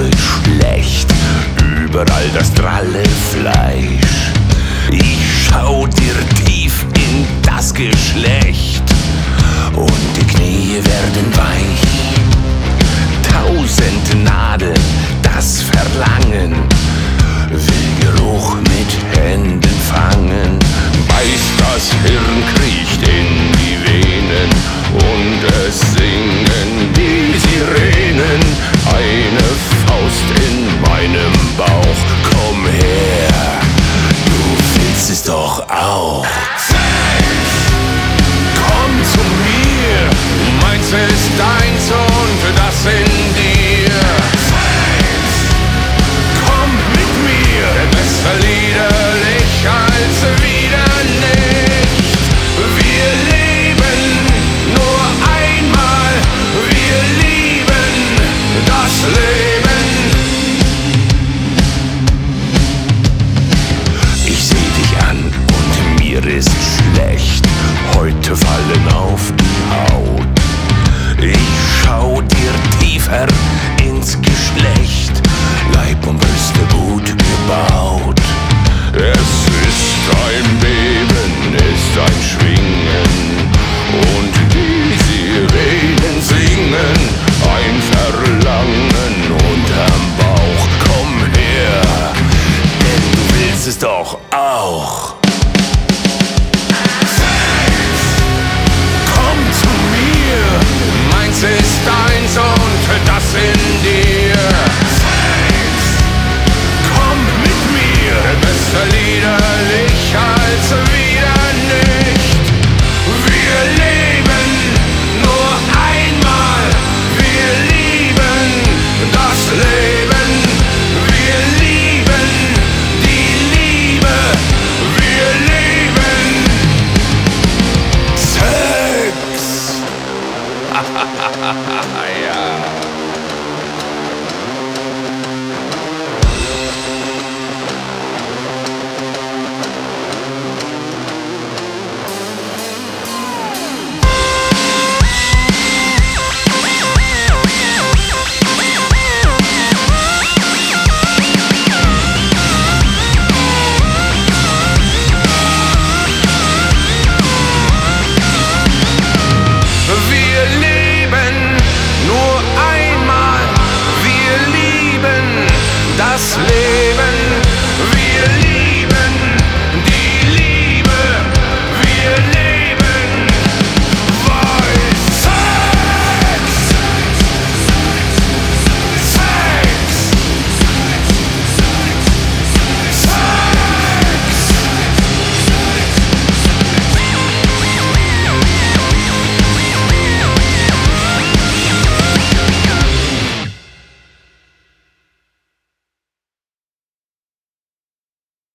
Leute schlecht, überall das dralle Fleisch. Ich schau dir tief in das Geschlecht und die Knie werden weich. Tausend Nadeln, das Verlangen will Geruch mit Händen fangen. beißt das Hirn. Auch. Komm zu mir, meins ist deins und das in mir ist schlecht. existem や